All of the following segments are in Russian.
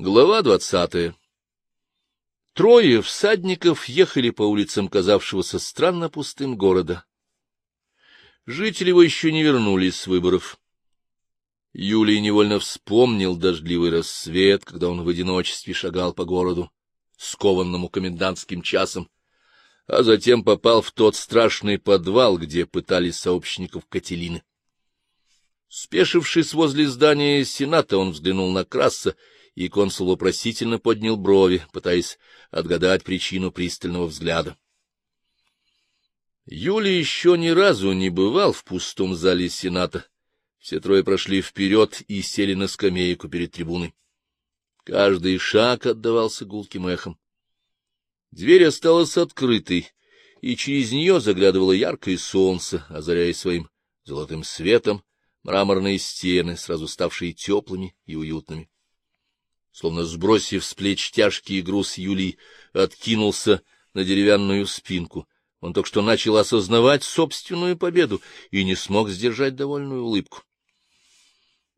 Глава двадцатая Трое всадников ехали по улицам казавшегося странно пустым города. Жители его еще не вернулись с выборов. Юлий невольно вспомнил дождливый рассвет, когда он в одиночестве шагал по городу, скованному комендантским часом, а затем попал в тот страшный подвал, где пытались сообщников Кателины. Спешившись возле здания Сената, он взглянул на Краса, и консул вопросительно поднял брови, пытаясь отгадать причину пристального взгляда. Юлий еще ни разу не бывал в пустом зале Сената. Все трое прошли вперед и сели на скамейку перед трибуной. Каждый шаг отдавался гулким эхом. Дверь осталась открытой, и через нее заглядывало яркое солнце, озаряя своим золотым светом мраморные стены, сразу ставшие теплыми и уютными. Словно сбросив с плеч тяжкий груз, Юлий откинулся на деревянную спинку. Он только что начал осознавать собственную победу и не смог сдержать довольную улыбку.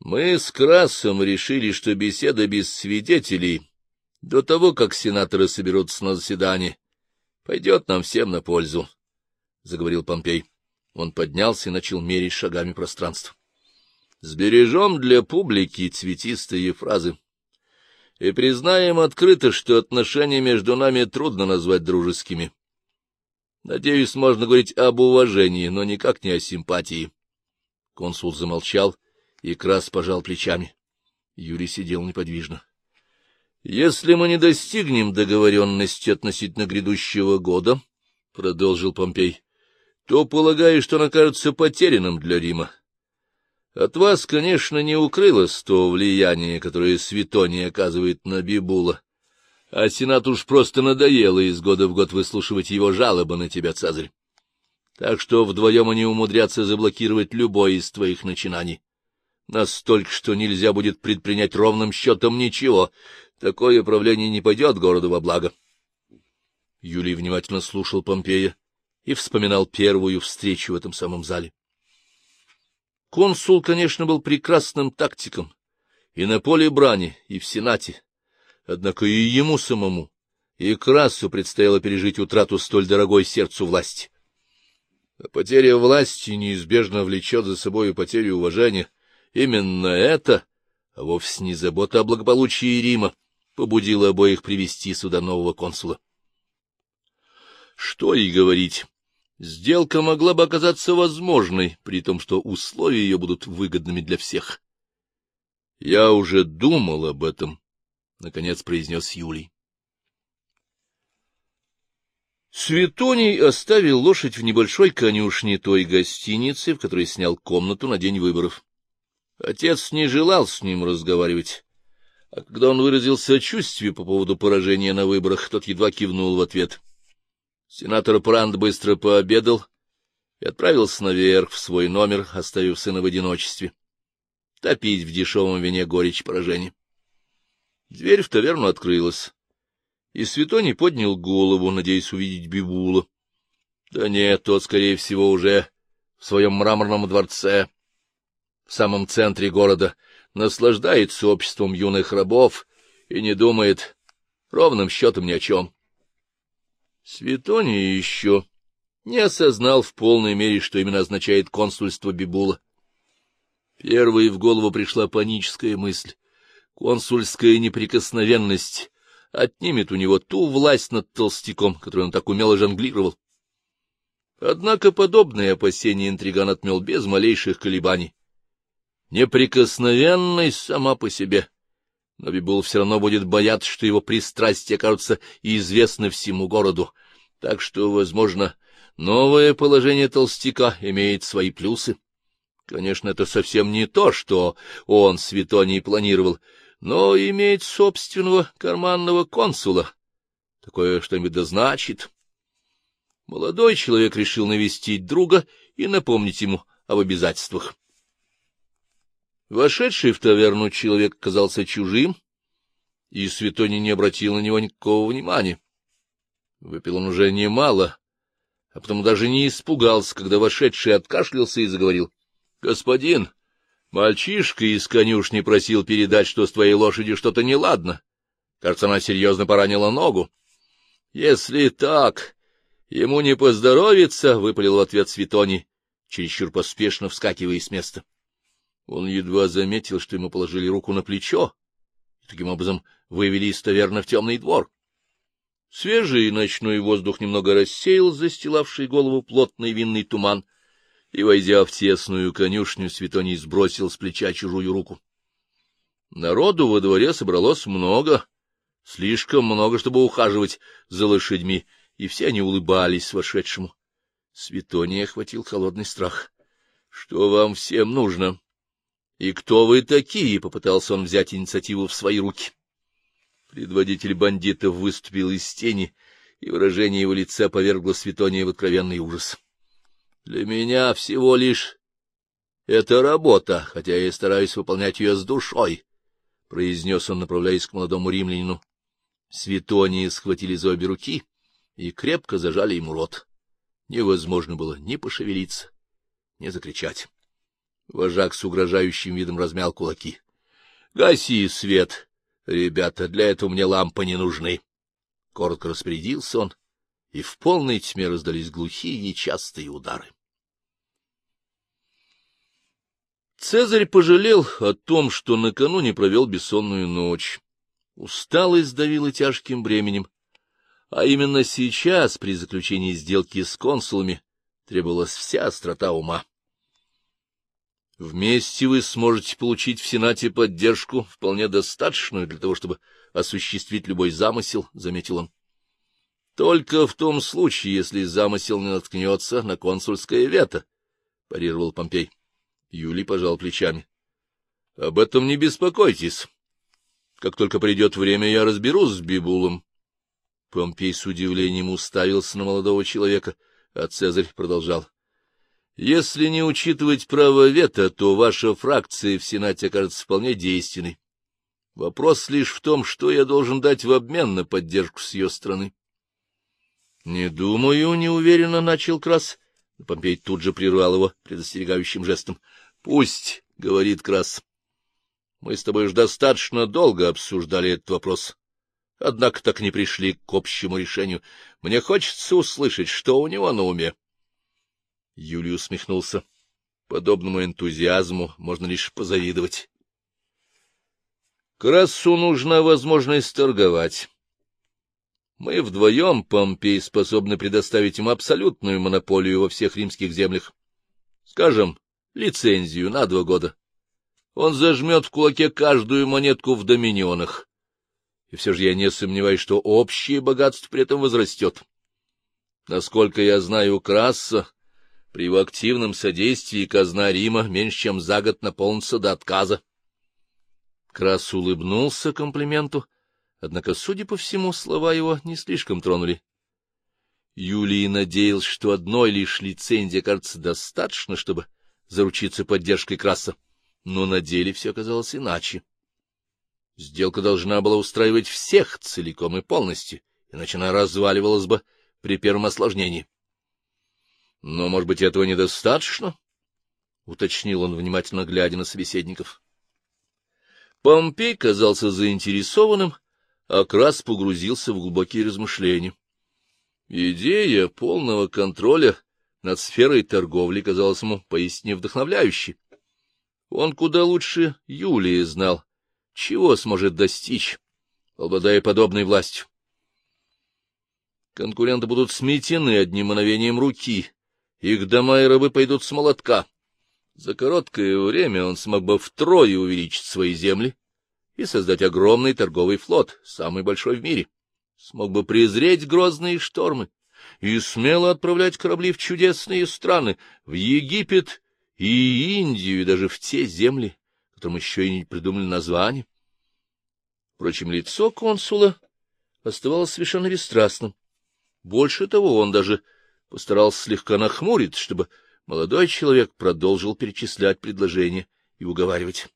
Мы с Красом решили, что беседа без свидетелей, до того, как сенаторы соберутся на заседание, пойдет нам всем на пользу, — заговорил Помпей. Он поднялся и начал мерить шагами пространство. Сбережем для публики цветистые фразы. И признаем открыто, что отношения между нами трудно назвать дружескими. Надеюсь, можно говорить об уважении, но никак не о симпатии. Консул замолчал и Крас пожал плечами. Юрий сидел неподвижно. — Если мы не достигнем договоренности относительно грядущего года, — продолжил Помпей, — то полагаю, что он окажется потерянным для Рима. От вас, конечно, не укрылось то влияние, которое Светоний оказывает на Бибула, а Сенат уж просто надоело из года в год выслушивать его жалобы на тебя, Цезарь. Так что вдвоем они умудрятся заблокировать любое из твоих начинаний. Настолько, что нельзя будет предпринять ровным счетом ничего. Такое правление не пойдет городу во благо. Юлий внимательно слушал Помпея и вспоминал первую встречу в этом самом зале. Консул, конечно, был прекрасным тактиком и на поле брани, и в Сенате. Однако и ему самому, и Красу предстояло пережить утрату столь дорогой сердцу власти. А потеря власти неизбежно влечет за собой потерю уважения. Именно это, а вовсе не забота о благополучии Рима, побудила обоих привести сюда нового консула. Что и говорить, Сделка могла бы оказаться возможной, при том, что условия ее будут выгодными для всех. — Я уже думал об этом, — наконец произнес Юлий. Светоний оставил лошадь в небольшой конюшне той гостиницы, в которой снял комнату на день выборов. Отец не желал с ним разговаривать, а когда он выразил сочувствие по поводу поражения на выборах, тот едва кивнул в ответ — Сенатор Пранд быстро пообедал и отправился наверх в свой номер, оставив сына в одиночестве. Топить в дешевом вине горечь поражения. Дверь в таверну открылась, и Светоний поднял голову, надеясь увидеть Бибула. Да нет, тот, скорее всего, уже в своем мраморном дворце, в самом центре города, наслаждается обществом юных рабов и не думает ровным счетом ни о чем. Светоний еще не осознал в полной мере, что именно означает консульство Бибула. Первой в голову пришла паническая мысль. Консульская неприкосновенность отнимет у него ту власть над толстяком, которую он так умело жонглировал. Однако подобное опасение интриган отмел без малейших колебаний. Неприкосновенность сама по себе но Бибул все равно будет бояться, что его пристрастия окажутся известны всему городу. Так что, возможно, новое положение толстяка имеет свои плюсы. Конечно, это совсем не то, что он, Светоний, планировал, но иметь собственного карманного консула. Такое что-нибудь да значит. Молодой человек решил навестить друга и напомнить ему об обязательствах. Вошедший в таверну человек казался чужим, и Светоний не обратил на него никакого внимания. Выпил он уже немало, а потом даже не испугался, когда вошедший откашлялся и заговорил. — Господин, Мальчишка из конюшни просил передать, что с твоей лошадью что-то неладно. Кажется, она серьезно поранила ногу. — Если так, ему не поздоровится, — выпалил в ответ Светоний, чересчур поспешно вскакивая с места. Он едва заметил, что ему положили руку на плечо, и таким образом вывели из таверны в темный двор. Свежий ночной воздух немного рассеял застилавший голову плотный винный туман, и, войдя в тесную конюшню, Светоний сбросил с плеча чужую руку. Народу во дворе собралось много, слишком много, чтобы ухаживать за лошадьми, и все они улыбались вошедшему. Светония охватил холодный страх. — Что вам всем нужно? — И кто вы такие? — попытался он взять инициативу в свои руки. Предводитель бандитов выступил из тени, и выражение его лица повергло Светония в откровенный ужас. Для меня всего лишь это работа, хотя я стараюсь выполнять ее с душой, — произнес он, направляясь к молодому римлянину. Светонии схватили за обе руки и крепко зажали ему рот. Невозможно было ни пошевелиться, ни закричать. Вожак с угрожающим видом размял кулаки. — Гаси свет, ребята, для этого мне лампы не нужны. Коротко распорядился он, и в полной тьме раздались глухие и частые удары. Цезарь пожалел о том, что накануне провел бессонную ночь. Усталость давила тяжким бременем, а именно сейчас, при заключении сделки с консулами, требовалась вся острота ума. Вместе вы сможете получить в Сенате поддержку, вполне достаточную для того, чтобы осуществить любой замысел, — заметил он. Только в том случае, если замысел не наткнется на консульское вето, — парировал Помпей. Юлий пожал плечами. — Об этом не беспокойтесь. Как только придет время, я разберусь с Бибулом. Помпей с удивлением уставился на молодого человека, а Цезарь продолжал. — Если не учитывать право вето, то ваша фракция в Сенате окажется вполне действенной. Вопрос лишь в том, что я должен дать в обмен на поддержку с ее стороны. — Не думаю, — неуверенно начал Крас. Помпей тут же прервал его предостерегающим жестом. — Пусть, — говорит Крас. — Мы с тобой уж достаточно долго обсуждали этот вопрос. Однако так не пришли к общему решению. Мне хочется услышать, что у него на уме. Юлий усмехнулся. Подобному энтузиазму можно лишь позавидовать. Красу нужна возможность торговать. Мы вдвоем, Помпей, способны предоставить им абсолютную монополию во всех римских землях. Скажем, лицензию на два года. Он зажмет в кулаке каждую монетку в доминионах. И все же я не сомневаюсь, что общее богатство при этом возрастет. Насколько я знаю Краса, при его активном содействии казна Рима меньше чем за год наполнится до отказа. Крас улыбнулся комплименту, Однако, судя по всему, слова его не слишком тронули. Юлий надеялся, что одной лишь лицензии кажется достаточно, чтобы заручиться поддержкой Краса, но на деле все оказалось иначе. Сделка должна была устраивать всех целиком и полностью, иначе она разваливалась бы при первом осложнении. — Но, может быть, этого недостаточно? — уточнил он, внимательно глядя на собеседников. Помпей казался заинтересованным Акрас погрузился в глубокие размышления. Идея полного контроля над сферой торговли казалась ему поистине вдохновляющей. Он куда лучше Юлии знал, чего сможет достичь, обладая подобной властью. Конкуренты будут сметены одним мановением руки, их дома и рабы пойдут с молотка. За короткое время он смог бы втрое увеличить свои земли и создать огромный торговый флот, самый большой в мире. Смог бы презреть грозные штормы и смело отправлять корабли в чудесные страны, в Египет и Индию, и даже в те земли, которым еще и не придумали название. Впрочем, лицо консула оставалось совершенно бесстрастным. Больше того, он даже постарался слегка нахмурить, чтобы молодой человек продолжил перечислять предложения и уговаривать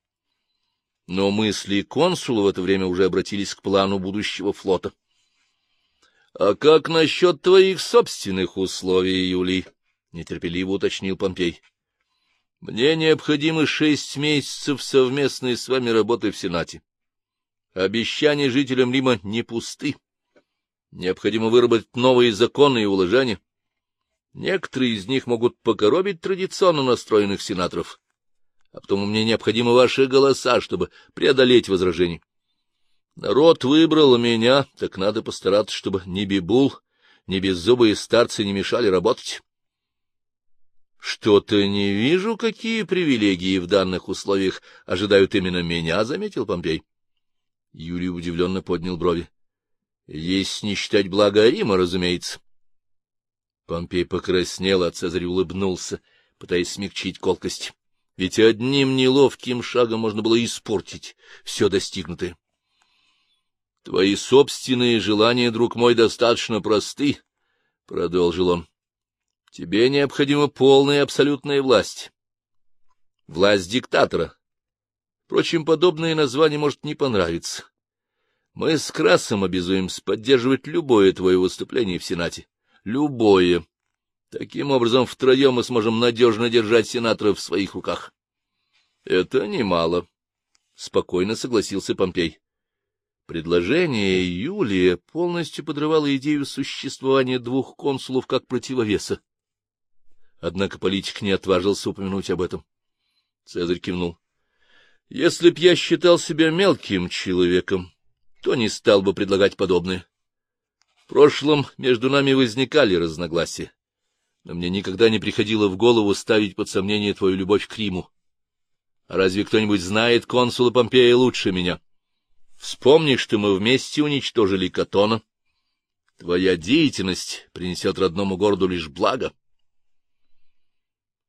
но мысли консула в это время уже обратились к плану будущего флота. — А как насчет твоих собственных условий, Юлий? — нетерпеливо уточнил Помпей. Мне необходимы шесть месяцев совместной с вами работы в Сенате. Обещания жителям Рима не пусты. Необходимо выработать новые законы и уложения. Некоторые из них могут покоробить традиционно настроенных сенаторов, а потом мне необходимы ваши голоса, чтобы преодолеть возражения. Народ выбрал меня, так надо постараться, чтобы ни Бибул, ни беззубые старцы не мешали работать. Что-то не вижу, какие привилегии в данных условиях ожидают именно меня, — заметил Помпей. Юрий удивленно поднял брови. — Если не считать благо Рима, разумеется. Помпей покраснел, а Цезарь улыбнулся, пытаясь смягчить колкость. Ведь одним неловким шагом можно было испортить все достигнутое. — Твои собственные желания, друг мой, достаточно просты, — продолжил он. — Тебе необходима полная и абсолютная власть. Власть диктатора. Впрочем, подобное название может не понравиться. Мы с Красом обязуемся поддерживать любое твое выступление в Сенате. Любое. Таким образом, втроем мы сможем надежно держать сенаторов в своих руках. — Это немало, — спокойно согласился Помпей. Предложение Юлия полностью подрывало идею существования двух консулов как противовеса. Однако политик не отважился упомянуть об этом. Цезарь кивнул. — Если б я считал себя мелким человеком, то не стал бы предлагать подобное. В прошлом между нами возникали разногласия, но мне никогда не приходило в голову ставить под сомнение твою любовь к Риму. А разве кто-нибудь знает консула Помпея лучше меня? — Вспомни, что мы вместе уничтожили Катона. Твоя деятельность принесет родному городу лишь благо.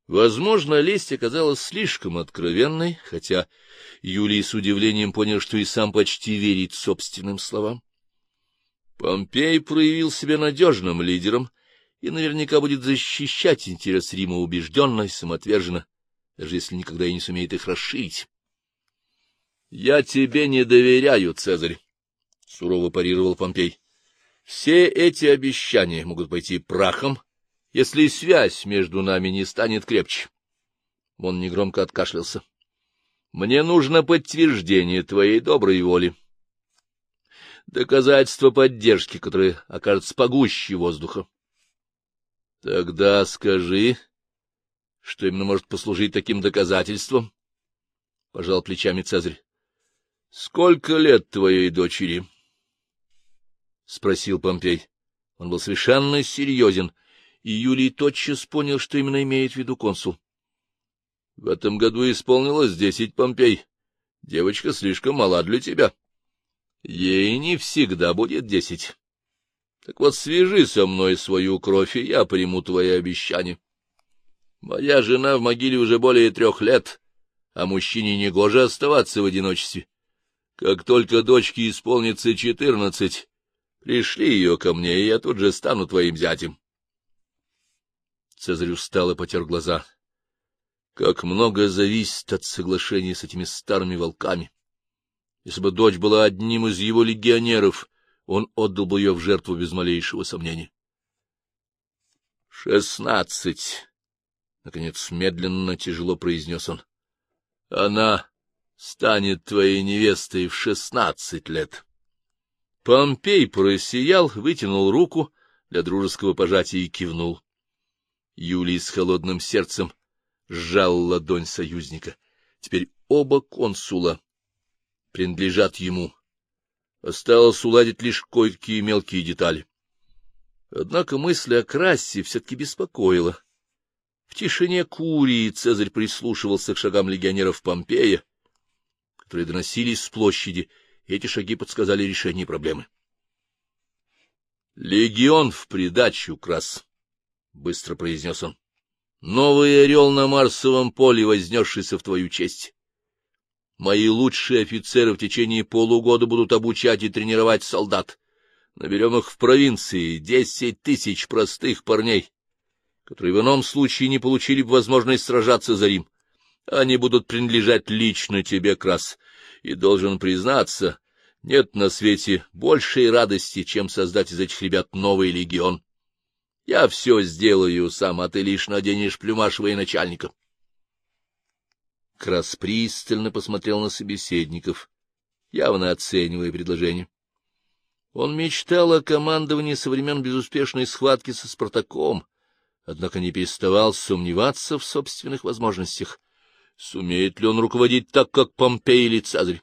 Возможно, лесть оказалась слишком откровенной, хотя Юлий с удивлением понял, что и сам почти верит собственным словам. Помпей проявил себя надежным лидером и наверняка будет защищать интерес Рима убежденно и самоотверженно, даже если никогда и не сумеет их расширить. — Я тебе не доверяю, Цезарь, — сурово парировал Помпей. — Все эти обещания могут пойти прахом, если связь между нами не станет крепче. Он негромко откашлялся. — Мне нужно подтверждение твоей доброй воли. Доказательство поддержки, которое окажется погуще воздуха. — Тогда скажи, что именно может послужить таким доказательством? — пожал плечами Цезарь. — Сколько лет твоей дочери? — спросил Помпей. Он был совершенно серьезен, и Юлий тотчас понял, что именно имеет в виду консул. — В этом году исполнилось десять, Помпей. Девочка слишком мала для тебя. Ей не всегда будет десять. Так вот, свяжи со мной свою кровь, и я приму твои обещания. Моя жена в могиле уже более трех лет, а мужчине негоже оставаться в одиночестве. Как только дочке исполнится четырнадцать, пришли ее ко мне, и я тут же стану твоим зятем. Цезарь устал и потер глаза. Как много зависит от соглашения с этими старыми волками. Если бы дочь была одним из его легионеров, он отдал бы ее в жертву без малейшего сомнения. — Шестнадцать! — наконец медленно, тяжело произнес он. — Она станет твоей невестой в шестнадцать лет. Помпей просиял, вытянул руку для дружеского пожатия и кивнул. Юлий с холодным сердцем сжал ладонь союзника. Теперь оба консула принадлежат ему. Осталось уладить лишь кое-какие мелкие детали. Однако мысль о Крассе все-таки беспокоила. В тишине Курии Цезарь прислушивался к шагам легионеров Помпея, которые доносились с площади, и эти шаги подсказали решение проблемы. — Легион в придачу, Крас, — быстро произнес он. — Новый орел на Марсовом поле, вознесшийся в твою честь. Мои лучшие офицеры в течение полугода будут обучать и тренировать солдат. Наберем их в провинции, десять тысяч простых парней, которые в ином случае не получили бы возможность сражаться за Рим. Они будут принадлежать лично тебе, Крас, и, должен признаться, нет на свете большей радости, чем создать из этих ребят новый легион. Я все сделаю сам, а ты лишь наденешь плюмаш военачальника. Крас пристально посмотрел на собеседников, явно оценивая предложение. Он мечтал о командовании со времен безуспешной схватки со Спартаком, однако не переставал сомневаться в собственных возможностях. Сумеет ли он руководить так, как Помпей или Цезарь?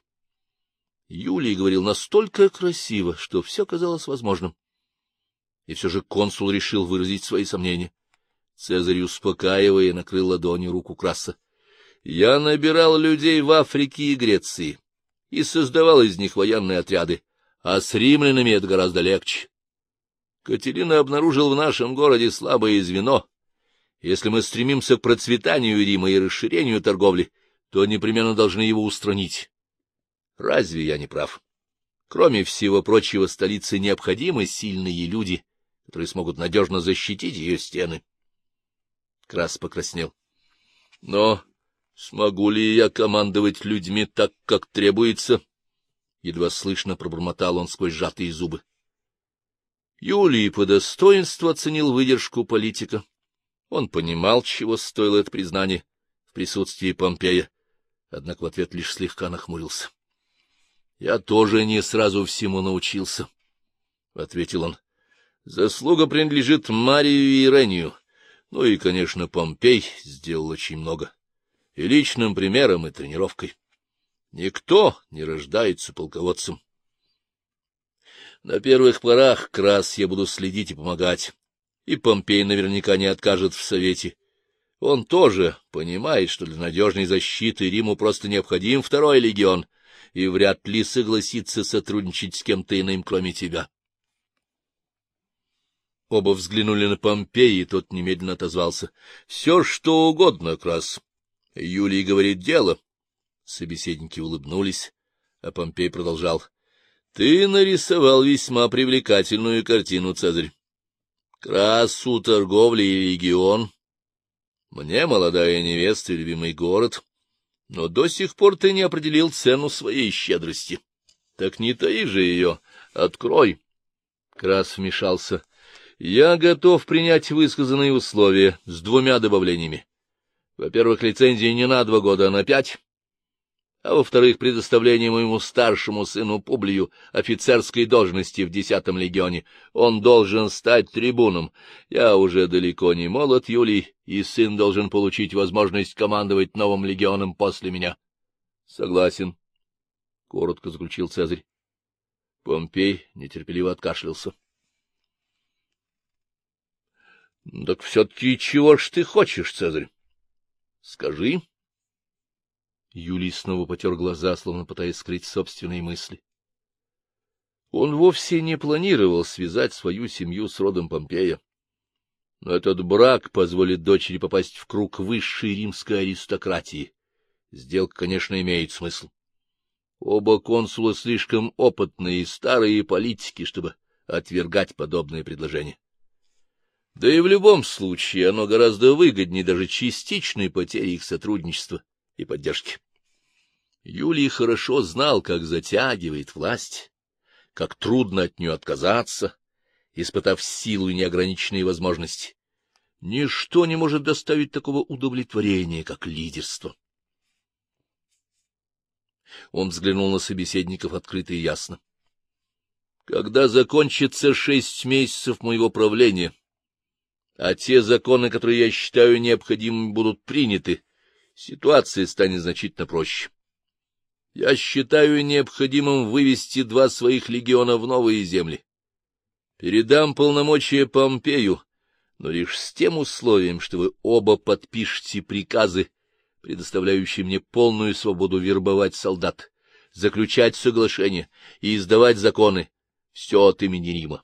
Юлий говорил настолько красиво, что все казалось возможным. И все же консул решил выразить свои сомнения. Цезарь, успокаивая, накрыл ладонью руку Краса. — Я набирал людей в Африке и Греции и создавал из них военные отряды, а с римлянами это гораздо легче. Катерина обнаружил в нашем городе слабое звено. Если мы стремимся к процветанию Рима и расширению торговли, то непременно должны его устранить. Разве я не прав? Кроме всего прочего, столице необходимы сильные люди, которые смогут надежно защитить ее стены. Крас покраснел. Но смогу ли я командовать людьми так, как требуется? Едва слышно пробормотал он сквозь сжатые зубы. Юлий по достоинству оценил выдержку политика. Он понимал, чего стоило это признание в присутствии Помпея, однако в ответ лишь слегка нахмурился. — Я тоже не сразу всему научился, — ответил он. — Заслуга принадлежит Марию и Ирению. Ну и, конечно, Помпей сделал очень много. И личным примером, и тренировкой. Никто не рождается полководцем. На первых порах Крас я буду следить и помогать, и Помпей наверняка не откажет в совете. Он тоже понимает, что для надежной защиты Риму просто необходим второй легион, и вряд ли согласится сотрудничать с кем-то иным, кроме тебя. Оба взглянули на Помпея, и тот немедленно отозвался. — Все, что угодно, Крас. Юлий говорит дело. Собеседники улыбнулись, а Помпей продолжал. — ты нарисовал весьма привлекательную картину, Цезарь. Красу, торговли и регион. Мне молодая невеста любимый город. Но до сих пор ты не определил цену своей щедрости. Так не таи же ее. Открой. Крас вмешался. Я готов принять высказанные условия с двумя добавлениями. Во-первых, лицензия не на два года, а на пять а во-вторых, предоставление моему старшему сыну Публию офицерской должности в десятом легионе. Он должен стать трибуном. Я уже далеко не молод, Юлий, и сын должен получить возможность командовать новым легионом после меня. — Согласен, — коротко заключил Цезарь. Помпей нетерпеливо откашлялся. — Так все-таки чего ж ты хочешь, Цезарь? — Скажи. — Юлий снова потер глаза, словно пытаясь скрыть собственные мысли. Он вовсе не планировал связать свою семью с родом Помпея. Но этот брак позволит дочери попасть в круг высшей римской аристократии. Сделка, конечно, имеет смысл. Оба консула слишком опытные и старые политики, чтобы отвергать подобные предложения. Да и в любом случае оно гораздо выгоднее даже частичной потери их сотрудничества и поддержки. Юлий хорошо знал, как затягивает власть, как трудно от нее отказаться, испытав силу и неограниченные возможности. Ничто не может доставить такого удовлетворения, как лидерство. Он взглянул на собеседников открыто и ясно. Когда закончится шесть месяцев моего правления, а те законы, которые я считаю необходимыми, будут приняты, ситуация станет значительно проще. Я считаю необходимым вывести два своих легиона в новые земли. Передам полномочия Помпею, но лишь с тем условием, что вы оба подпишете приказы, предоставляющие мне полную свободу вербовать солдат, заключать соглашения и издавать законы, все от имени Рима.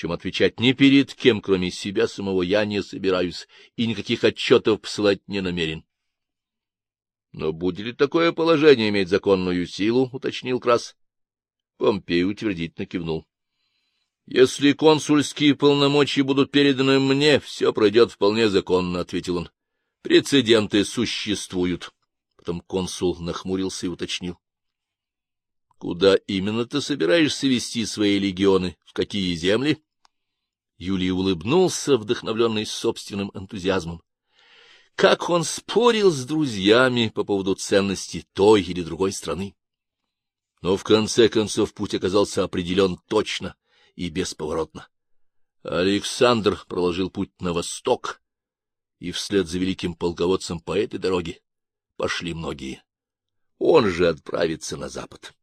Причем отвечать ни перед кем, кроме себя самого, я не собираюсь и никаких отчетов посылать не намерен. Но будет ли такое положение иметь законную силу, — уточнил Крас. Помпей утвердительно кивнул. — Если консульские полномочия будут переданы мне, все пройдет вполне законно, — ответил он. — Прецеденты существуют. Потом консул нахмурился и уточнил. — Куда именно ты собираешься вести свои легионы? В какие земли? Юлий улыбнулся, вдохновленный собственным энтузиазмом. как он спорил с друзьями по поводу ценности той или другой страны. Но в конце концов путь оказался определен точно и бесповоротно. Александр проложил путь на восток, и вслед за великим полководцем по этой дороге пошли многие. Он же отправится на запад. —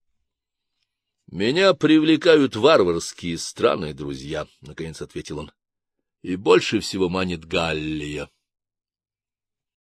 Меня привлекают варварские страны, друзья, — наконец ответил он. — И больше всего манит Галлия.